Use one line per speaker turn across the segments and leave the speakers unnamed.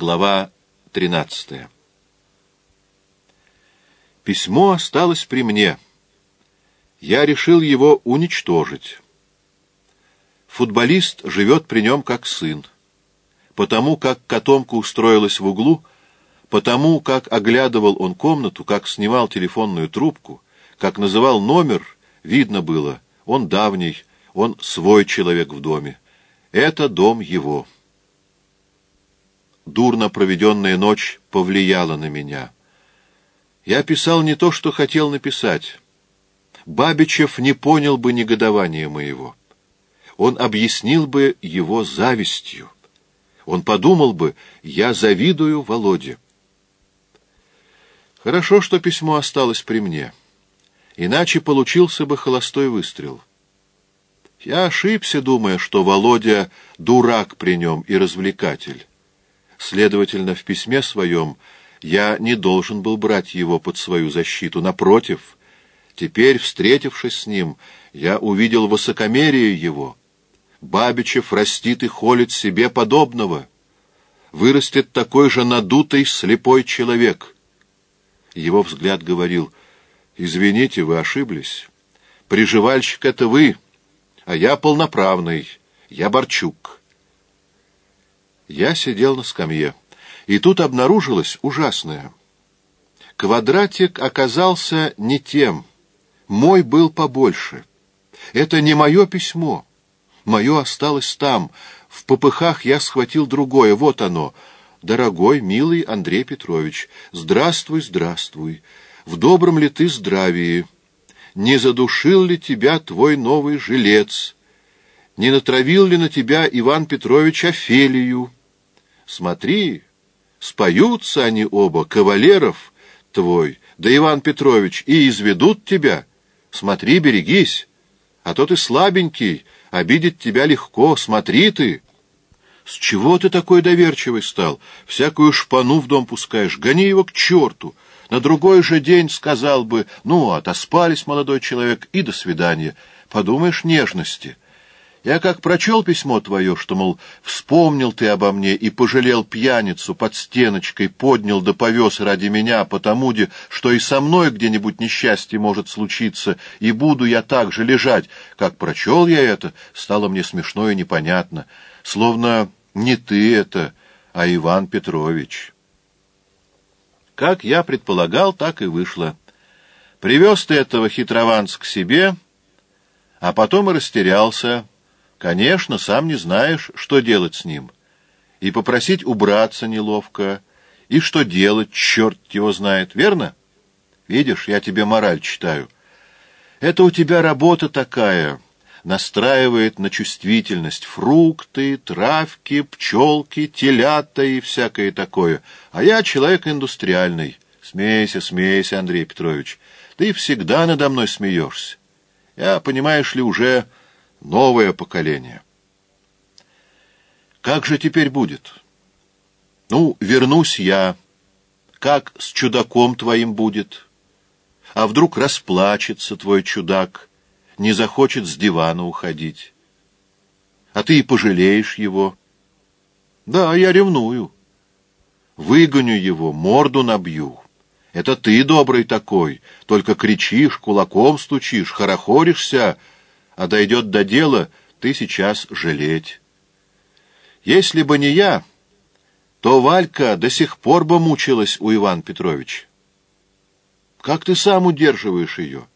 Глава 13 Письмо осталось при мне. Я решил его уничтожить. Футболист живет при нем как сын. Потому как котомка устроилась в углу, потому как оглядывал он комнату, как снимал телефонную трубку, как называл номер, видно было, он давний, он свой человек в доме. Это дом его. Дурно проведенная ночь повлияла на меня. Я писал не то, что хотел написать. Бабичев не понял бы негодования моего. Он объяснил бы его завистью. Он подумал бы, я завидую Володе. Хорошо, что письмо осталось при мне. Иначе получился бы холостой выстрел. Я ошибся, думая, что Володя дурак при нем и развлекатель. Следовательно, в письме своем я не должен был брать его под свою защиту. Напротив, теперь, встретившись с ним, я увидел высокомерие его. Бабичев растит и холит себе подобного. Вырастет такой же надутый, слепой человек. Его взгляд говорил, «Извините, вы ошиблись. Приживальщик — это вы, а я полноправный, я Борчук». Я сидел на скамье. И тут обнаружилось ужасное. Квадратик оказался не тем. Мой был побольше. Это не мое письмо. Мое осталось там. В попыхах я схватил другое. Вот оно. Дорогой, милый Андрей Петрович, здравствуй, здравствуй. В добром ли ты здравии? Не задушил ли тебя твой новый жилец? Не натравил ли на тебя Иван Петрович Офелию? Смотри, Споются они оба, кавалеров твой, да Иван Петрович, и изведут тебя. Смотри, берегись, а то ты слабенький, обидеть тебя легко, смотри ты. С чего ты такой доверчивый стал? Всякую шпану в дом пускаешь, гони его к черту. На другой же день сказал бы, ну, отоспались, молодой человек, и до свидания. Подумаешь, нежности — я как прочел письмо твое, что, мол, вспомнил ты обо мне и пожалел пьяницу под стеночкой, поднял да повез ради меня, потому де, что и со мной где-нибудь несчастье может случиться, и буду я так же лежать. Как прочел я это, стало мне смешно и непонятно, словно не ты это, а Иван Петрович. Как я предполагал, так и вышло. Привез ты этого хитрованца к себе, а потом и растерялся, Конечно, сам не знаешь, что делать с ним. И попросить убраться неловко. И что делать, черт его знает, верно? Видишь, я тебе мораль читаю. Это у тебя работа такая, настраивает на чувствительность фрукты, травки, пчелки, телята и всякое такое. А я человек индустриальный. Смейся, смейся, Андрей Петрович. Ты всегда надо мной смеешься. Я, понимаешь ли, уже новое поколение. Как же теперь будет? Ну, вернусь я. Как с чудаком твоим будет? А вдруг расплачется твой чудак, не захочет с дивана уходить? А ты и пожалеешь его. Да, я ревную. Выгоню его, морду набью. Это ты добрый такой, только кричишь, кулаком стучишь, хорохоришься, а дойдет до дела, ты сейчас жалеть. Если бы не я, то Валька до сих пор бы мучилась у Ивана Петровича. Как ты сам удерживаешь ее?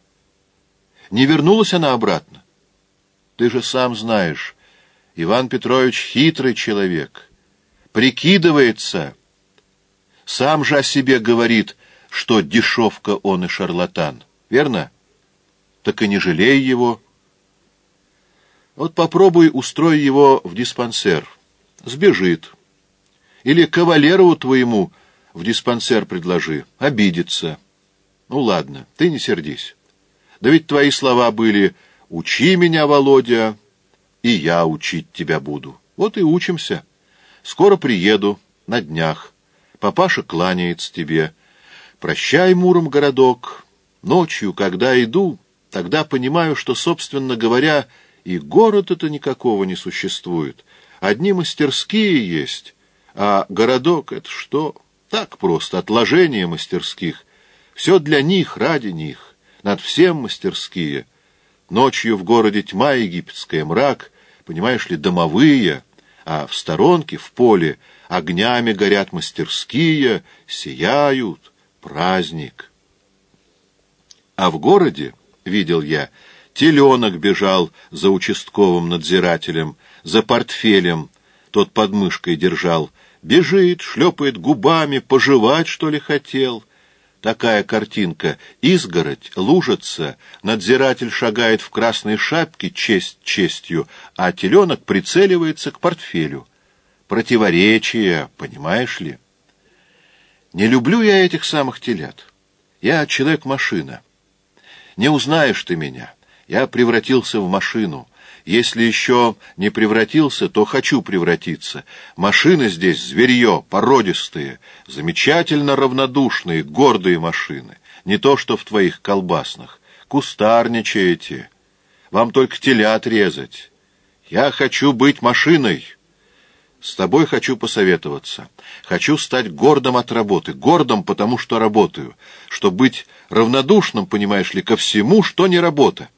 Не вернулась она обратно? Ты же сам знаешь, Иван Петрович хитрый человек, прикидывается, сам же о себе говорит, что дешевка он и шарлатан, верно? Так и не жалей его, вот попробуй устрой его в диспансер. Сбежит. Или кавалеру твоему в диспансер предложи. Обидится. Ну ладно, ты не сердись. Да ведь твои слова были «Учи меня, Володя, и я учить тебя буду». Вот и учимся. Скоро приеду, на днях. Папаша кланяется тебе. Прощай, Муром, городок. Ночью, когда иду, тогда понимаю, что, собственно говоря, и город это никакого не существует. Одни мастерские есть, А городок — это что? Так просто, отложение мастерских. Все для них, ради них. Над всем мастерские. Ночью в городе тьма египетская, мрак, понимаешь ли, домовые, а в сторонке, в поле, огнями горят мастерские, сияют, праздник. А в городе, видел я, теленок бежал за участковым надзирателем, за портфелем, тот под мышкой держал, бежит, шлепает губами, пожевать, что ли, хотел. Такая картинка. Изгородь, лужица, надзиратель шагает в красной шапке, честь честью, а теленок прицеливается к портфелю. Противоречие, понимаешь ли? Не люблю я этих самых телят. Я человек-машина. Не узнаешь ты меня. Я превратился в машину. Если еще не превратился, то хочу превратиться. Машины здесь зверье, породистые, замечательно равнодушные, гордые машины. Не то, что в твоих колбасных. Кустарничаете. Вам только телят резать. Я хочу быть машиной. С тобой хочу посоветоваться. Хочу стать гордым от работы. Гордым, потому что работаю. Чтобы быть равнодушным, понимаешь ли, ко всему, что не работа.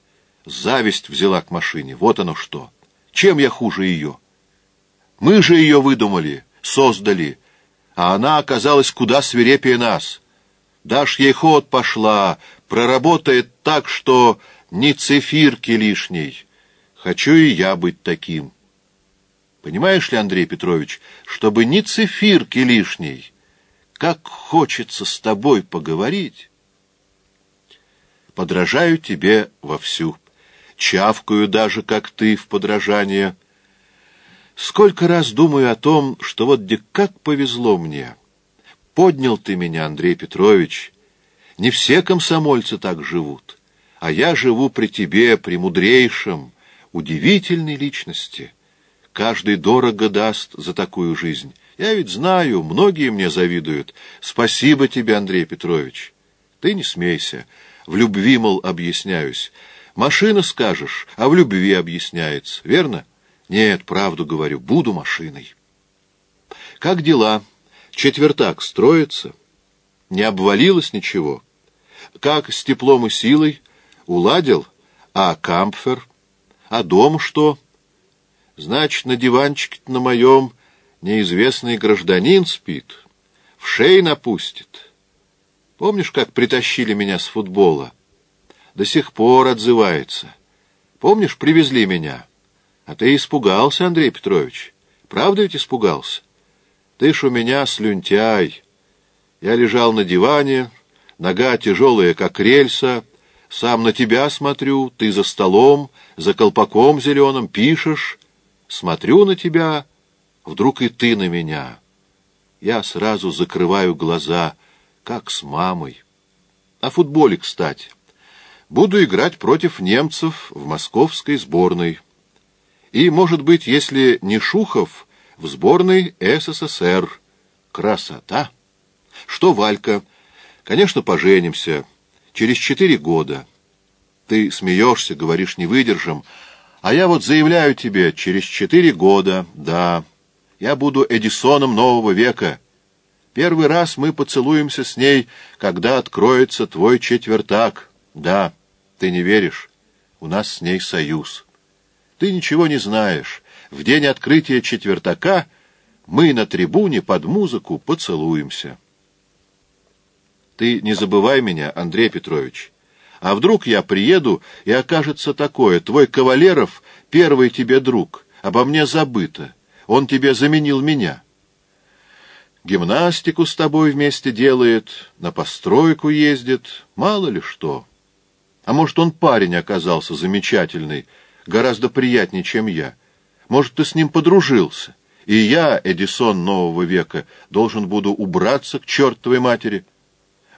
Зависть взяла к машине. Вот оно что. Чем я хуже ее? Мы же ее выдумали, создали, а она оказалась куда свирепее нас. Дашь ей ход пошла, проработает так, что ни цифирки лишней. Хочу и я быть таким. Понимаешь ли, Андрей Петрович, чтобы ни цифирки лишней. Как хочется с тобой поговорить. Подражаю тебе вовсю чавкаю даже, как ты, в подражание. Сколько раз думаю о том, что вот где как повезло мне. Поднял ты меня, Андрей Петрович. Не все комсомольцы так живут, а я живу при тебе, при мудрейшем, удивительной личности. Каждый дорого даст за такую жизнь. Я ведь знаю, многие мне завидуют. Спасибо тебе, Андрей Петрович. Ты не смейся. В любви, мол, объясняюсь. Машина, скажешь, а в любви объясняется, верно? Нет, правду говорю, буду машиной. Как дела? Четвертак строится? Не обвалилось ничего? Как с теплом и силой? Уладил? А кампфер? А дом что? Значит, на диванчике на моем неизвестный гражданин спит. В шей напустит. Помнишь, как притащили меня с футбола? До сих пор отзывается. Помнишь, привезли меня? А ты испугался, Андрей Петрович. Правда ведь испугался? Ты ж у меня слюнтяй. Я лежал на диване, нога тяжелая, как рельса, сам на тебя смотрю, ты за столом, за колпаком зеленым пишешь. Смотрю на тебя, вдруг и ты на меня. Я сразу закрываю глаза, как с мамой. О футболе, кстати. Буду играть против немцев в московской сборной. И, может быть, если не Шухов, в сборной СССР. Красота! Что, Валька? Конечно, поженимся. Через четыре года. Ты смеешься, говоришь, не выдержим. А я вот заявляю тебе, через четыре года, да, я буду Эдисоном нового века. Первый раз мы поцелуемся с ней, когда откроется твой четвертак». Да, ты не веришь. У нас с ней союз. Ты ничего не знаешь. В день открытия четвертака мы на трибуне под музыку поцелуемся. Ты не забывай меня, Андрей Петрович. А вдруг я приеду, и окажется такое. Твой Кавалеров — первый тебе друг. Обо мне забыто. Он тебе заменил меня. Гимнастику с тобой вместе делает, на постройку ездит, мало ли что». А может, он парень оказался замечательный, гораздо приятнее, чем я. Может, ты с ним подружился, и я, Эдисон нового века, должен буду убраться к чертовой матери.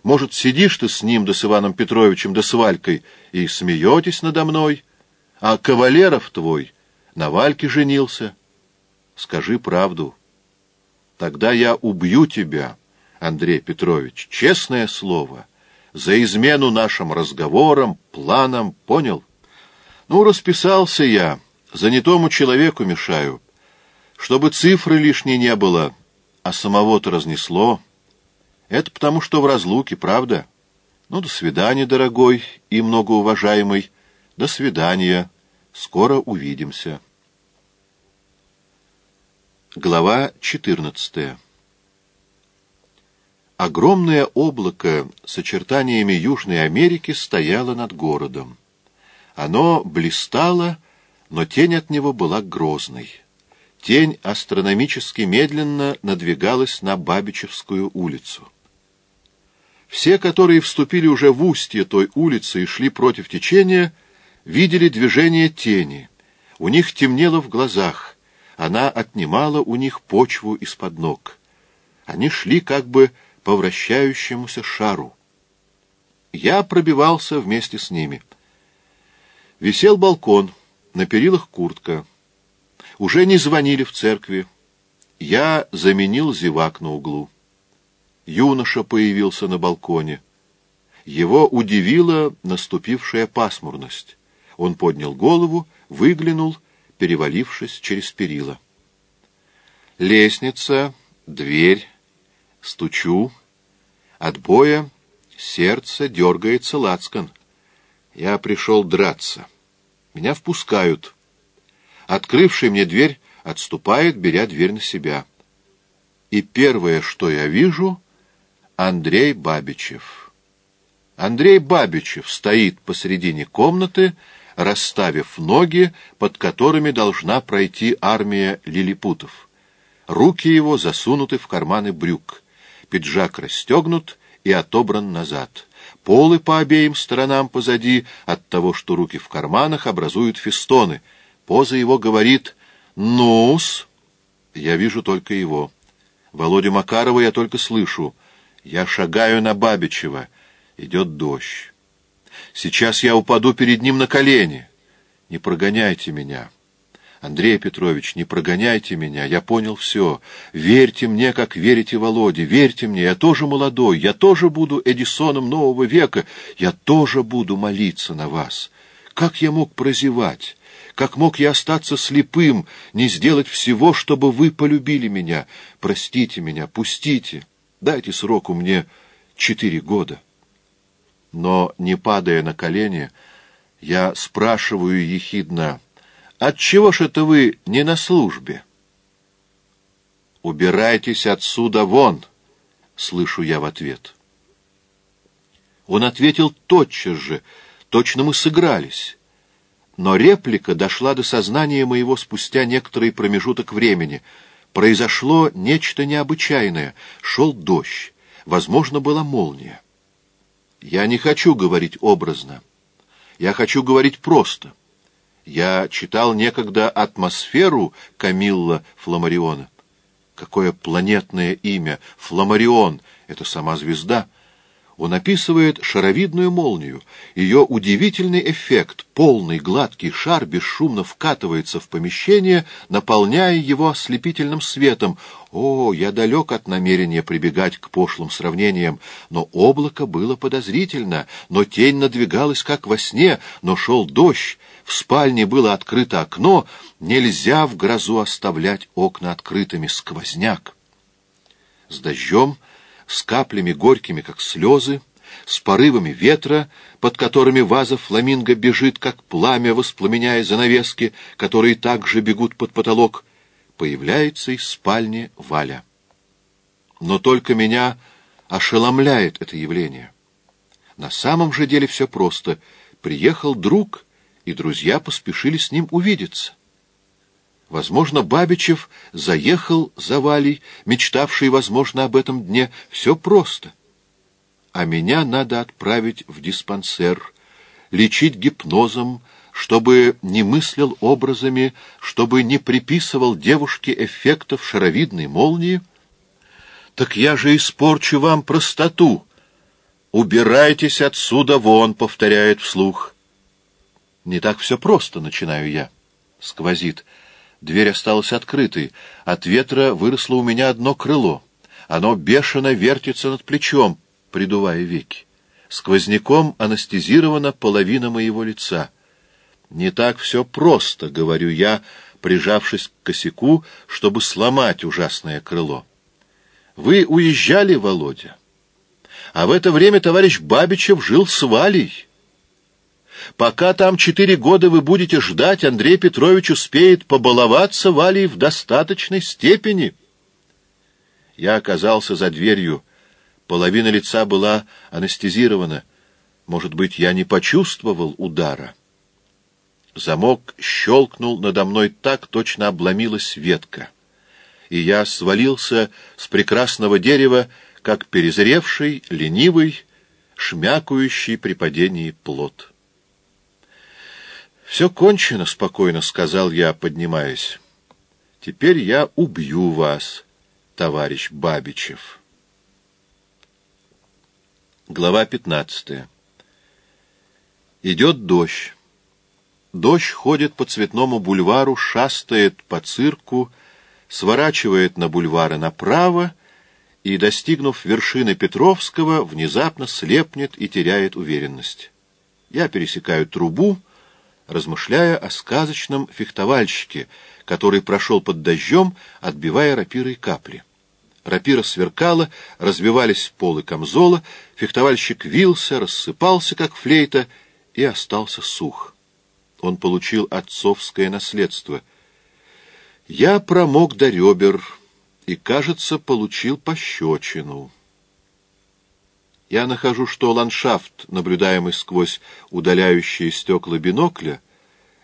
Может, сидишь ты с ним, да с Иваном Петровичем, да с Валькой, и смеетесь надо мной, а кавалеров твой на Вальке женился. Скажи правду. Тогда я убью тебя, Андрей Петрович, честное слово» за измену нашим разговорам, планам, понял? Ну, расписался я, занятому человеку мешаю. Чтобы цифры лишней не было, а самого-то разнесло. Это потому, что в разлуке, правда? Ну, до свидания, дорогой и многоуважаемый. До свидания. Скоро увидимся. Глава 14 Огромное облако с очертаниями Южной Америки стояло над городом. Оно блистало, но тень от него была грозной. Тень астрономически медленно надвигалась на Бабичевскую улицу. Все, которые вступили уже в устье той улицы и шли против течения, видели движение тени. У них темнело в глазах, она отнимала у них почву из-под ног. Они шли как бы по вращающемуся шару. Я пробивался вместе с ними. Висел балкон, на перилах куртка. Уже не звонили в церкви. Я заменил зевак на углу. Юноша появился на балконе. Его удивила наступившая пасмурность. Он поднял голову, выглянул, перевалившись через перила. Лестница, дверь, стучу. От боя сердце дергается лацкан. Я пришел драться. Меня впускают. Открывший мне дверь отступает, беря дверь на себя. И первое, что я вижу, Андрей Бабичев. Андрей Бабичев стоит посредине комнаты, расставив ноги, под которыми должна пройти армия лилипутов. Руки его засунуты в карманы брюк. Пиджак расстегнут и отобран назад. Полы по обеим сторонам позади от того, что руки в карманах образуют фестоны. Поза его говорит «Ну-с». Я вижу только его. Володю Макарова я только слышу. Я шагаю на Бабичева. Идет дождь. Сейчас я упаду перед ним на колени. Не прогоняйте меня. Андрей Петрович, не прогоняйте меня, я понял все. Верьте мне, как верите Володе, верьте мне, я тоже молодой, я тоже буду Эдисоном нового века, я тоже буду молиться на вас. Как я мог прозевать? Как мог я остаться слепым, не сделать всего, чтобы вы полюбили меня? Простите меня, пустите, дайте сроку мне четыре года. Но, не падая на колени, я спрашиваю ехидно — Отчего ж это вы не на службе? Убирайтесь отсюда вон, слышу я в ответ. Он ответил тотчас же, точно мы сыгрались. Но реплика дошла до сознания моего спустя некоторый промежуток времени. Произошло нечто необычайное. Шел дождь. Возможно, была молния. Я не хочу говорить образно. Я хочу говорить просто — я читал некогда «Атмосферу» Камилла Фламариона. Какое планетное имя! Фламарион — это сама звезда. Он описывает шаровидную молнию. Ее удивительный эффект, полный гладкий шар бесшумно вкатывается в помещение, наполняя его ослепительным светом. О, я далек от намерения прибегать к пошлым сравнениям, но облако было подозрительно, но тень надвигалась, как во сне, но шел дождь, в спальне было открыто окно, нельзя в грозу оставлять окна открытыми, сквозняк. С дождем с каплями горькими, как слезы, с порывами ветра, под которыми ваза фламинго бежит, как пламя, воспламеняя занавески, которые также бегут под потолок, появляется из спальни Валя. Но только меня ошеломляет это явление. На самом же деле все просто. Приехал друг, и друзья поспешили с ним увидеться. Возможно, Бабичев заехал за Валей, мечтавший, возможно, об этом дне. Все просто. А меня надо отправить в диспансер, лечить гипнозом, чтобы не мыслил образами, чтобы не приписывал девушке эффектов шаровидной молнии. Так я же испорчу вам простоту. «Убирайтесь отсюда вон», — повторяет вслух. «Не так все просто», — начинаю я. Сквозит. Дверь осталась открытой. От ветра выросло у меня одно крыло. Оно бешено вертится над плечом, придувая веки. Сквозняком анестезирована половина моего лица. «Не так все просто», — говорю я, прижавшись к косяку, чтобы сломать ужасное крыло. Вы уезжали, Володя, а в это время товарищ Бабичев жил с Валей. Пока там четыре года вы будете ждать, Андрей Петрович успеет побаловаться Валей в достаточной степени. Я оказался за дверью. Половина лица была анестезирована. Может быть, я не почувствовал удара. Замок щелкнул надо мной так, точно обломилась ветка. И я свалился с прекрасного дерева, как перезревший, ленивый, шмякающий при падении плод. «Все кончено», — спокойно сказал я, поднимаясь. «Теперь я убью вас, товарищ Бабичев». Глава пятнадцатая. Идет дождь. Дождь ходит по Цветному бульвару, шастает по цирку, сворачивает на бульвары направо и, достигнув вершины Петровского, внезапно слепнет и теряет уверенность. Я пересекаю трубу, размышляя о сказочном фехтовальщике, который прошел под дождем, отбивая рапирой капли. Рапира сверкала, развивались полы камзола, фехтовальщик вился, рассыпался, как флейта, и остался сух. Он получил отцовское наследство. Я промок до ребер и, кажется, получил пощечину. Я нахожу, что ландшафт, наблюдаемый сквозь удаляющие стекла бинокля,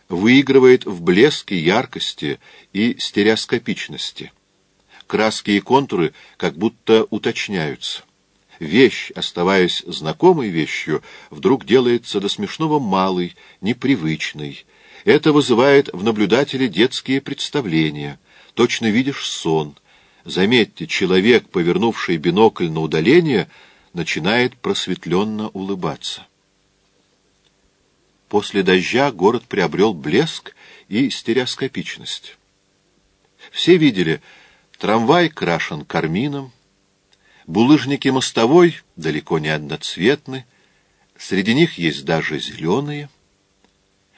выигрывает в блеске, яркости и стереоскопичности. Краски и контуры как будто уточняются. Вещь, оставаясь знакомой вещью, вдруг делается до смешного малой, непривычной. Это вызывает в наблюдателе детские представления. Точно видишь сон. Заметьте, человек, повернувший бинокль на удаление — начинает просветленно улыбаться. После дождя город приобрел блеск и стереоскопичность. Все видели, трамвай крашен кармином, булыжники мостовой далеко не одноцветны, среди них есть даже зеленые.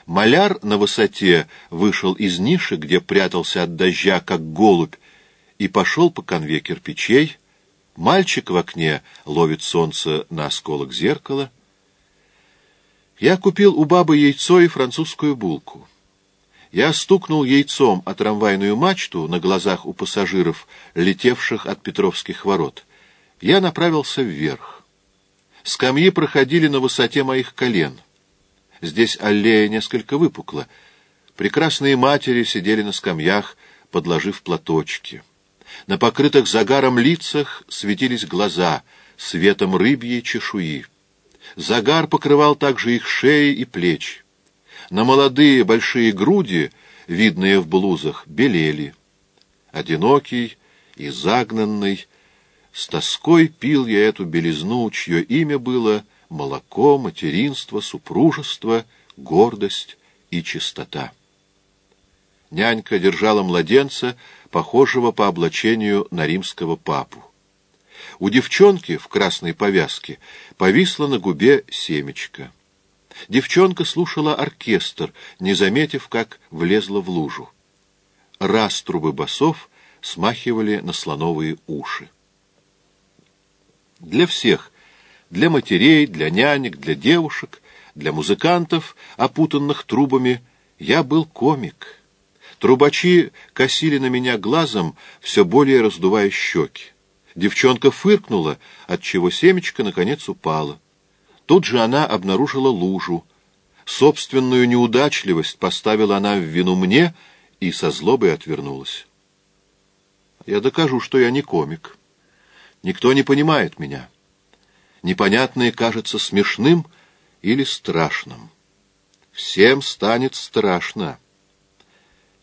Маляр на высоте вышел из ниши, где прятался от дождя, как голубь, и пошел по конве кирпичей, Мальчик в окне ловит солнце на осколок зеркала. Я купил у бабы яйцо и французскую булку. Я стукнул яйцом о трамвайную мачту на глазах у пассажиров, летевших от Петровских ворот. Я направился вверх. Скамьи проходили на высоте моих колен. Здесь аллея несколько выпукла. Прекрасные матери сидели на скамьях, подложив платочки. На покрытых загаром лицах светились глаза светом рыбьей чешуи. Загар покрывал также их шеи и плечи. На молодые большие груди, видные в блузах, белели. Одинокий и загнанный, с тоской пил я эту белизну, чье имя было молоко, материнство, супружество, гордость и чистота. Нянька держала младенца, похожего по облачению на римского папу. У девчонки в красной повязке повисла на губе семечко. Девчонка слушала оркестр, не заметив, как влезла в лужу. Раструбы басов смахивали на слоновые уши. Для всех, для матерей, для нянек, для девушек, для музыкантов, опутанных трубами, я был комик — Трубачи косили на меня глазом, все более раздувая щеки. Девчонка фыркнула, отчего семечко наконец упало. Тут же она обнаружила лужу. Собственную неудачливость поставила она в вину мне и со злобой отвернулась. Я докажу, что я не комик. Никто не понимает меня. Непонятное кажется смешным или страшным. Всем станет страшно.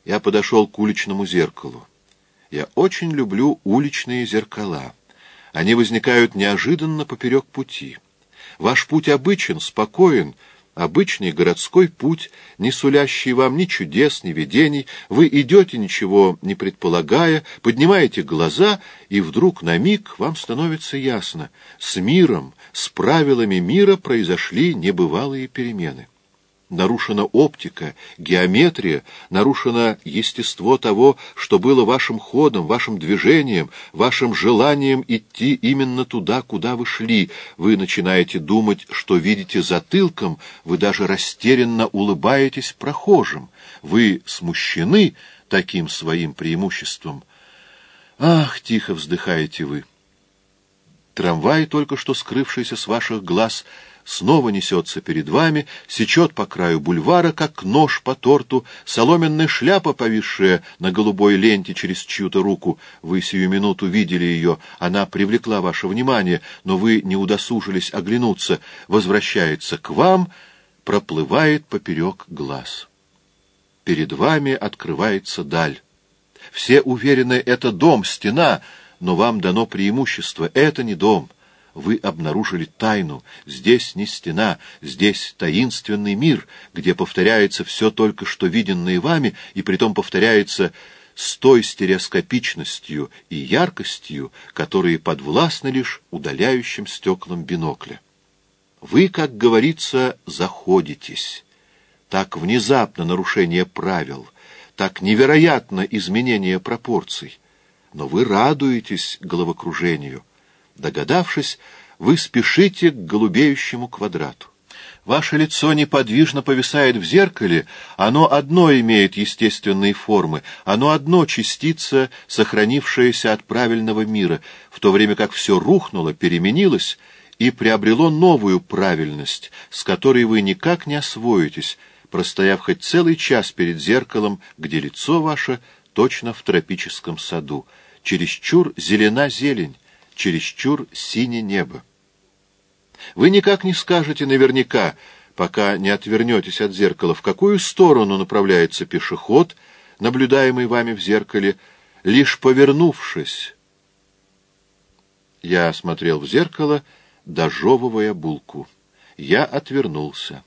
Я подошел к уличному зеркалу. Я очень люблю уличные зеркала. Они возникают неожиданно поперек пути. Ваш путь обычен, спокоен, обычный городской путь, не сулящий вам ни чудес, ни видений. Вы идете, ничего не предполагая, поднимаете глаза, и вдруг на миг вам становится ясно. С миром, с правилами мира произошли небывалые перемены. Нарушена оптика, геометрия, нарушено естество того, что было вашим ходом, вашим движением, вашим желанием идти именно туда, куда вы шли. Вы начинаете думать, что видите затылком, вы даже растерянно улыбаетесь прохожим. Вы смущены таким своим преимуществом. Ах, тихо вздыхаете вы! Трамвай, только что скрывшийся с ваших глаз, — снова несется перед вами, сечет по краю бульвара, как нож по торту, соломенная шляпа, повисшая на голубой ленте через чью-то руку. Вы сию минуту видели ее, она привлекла ваше внимание, но вы не удосужились оглянуться, возвращается к вам, проплывает поперек глаз. Перед вами открывается даль. Все уверены, это дом, стена, но вам дано преимущество, это не дом — вы обнаружили тайну. Здесь не стена, здесь таинственный мир, где повторяется все только что виденное вами, и притом повторяется с той стереоскопичностью и яркостью, которые подвластны лишь удаляющим стеклам бинокля. Вы, как говорится, заходитесь. Так внезапно нарушение правил, так невероятно изменение пропорций. Но вы радуетесь головокружению — Догадавшись, вы спешите к голубеющему квадрату. Ваше лицо неподвижно повисает в зеркале, оно одно имеет естественные формы, оно одно частица, сохранившаяся от правильного мира, в то время как все рухнуло, переменилось и приобрело новую правильность, с которой вы никак не освоитесь, простояв хоть целый час перед зеркалом, где лицо ваше точно в тропическом саду. Чересчур зелена зелень, чересчур синее небо. Вы никак не скажете наверняка, пока не отвернетесь от зеркала, в какую сторону направляется пешеход, наблюдаемый вами в зеркале, лишь повернувшись. Я смотрел в зеркало, дожевывая булку. Я отвернулся.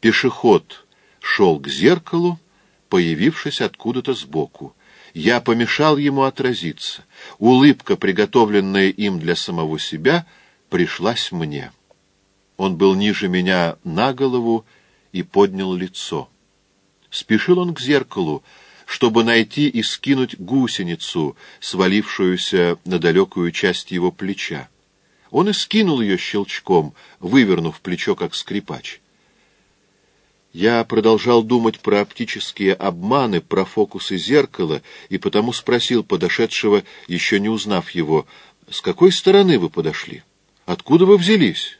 Пешеход шел к зеркалу, появившись откуда-то сбоку. Я помешал ему отразиться. Улыбка, приготовленная им для самого себя, пришлась мне. Он был ниже меня на голову и поднял лицо. Спешил он к зеркалу, чтобы найти и скинуть гусеницу, свалившуюся на далекую часть его плеча. Он и скинул ее щелчком, вывернув плечо, как скрипач. Я продолжал думать про оптические обманы, про фокусы зеркала, и потому спросил подошедшего, еще не узнав его, «С какой стороны вы подошли? Откуда вы взялись?»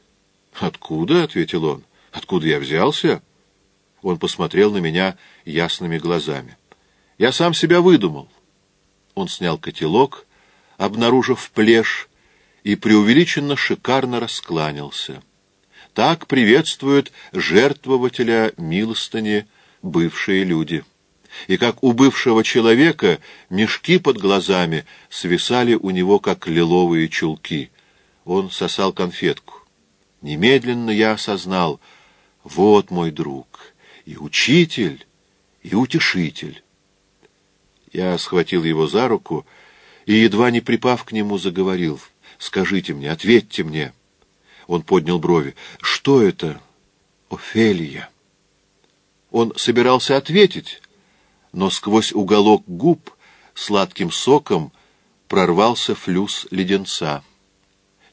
«Откуда?» — ответил он. «Откуда я взялся?» Он посмотрел на меня ясными глазами. «Я сам себя выдумал». Он снял котелок, обнаружив плешь, и преувеличенно шикарно раскланялся. Так приветствуют жертвователя милостыни бывшие люди. И как у бывшего человека мешки под глазами свисали у него, как лиловые чулки. Он сосал конфетку. Немедленно я осознал, вот мой друг, и учитель, и утешитель. Я схватил его за руку и, едва не припав к нему, заговорил. «Скажите мне, ответьте мне». Он поднял брови. «Что это, Офелия?» Он собирался ответить, но сквозь уголок губ сладким соком прорвался флюс леденца.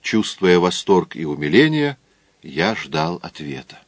Чувствуя восторг и умиление, я ждал ответа.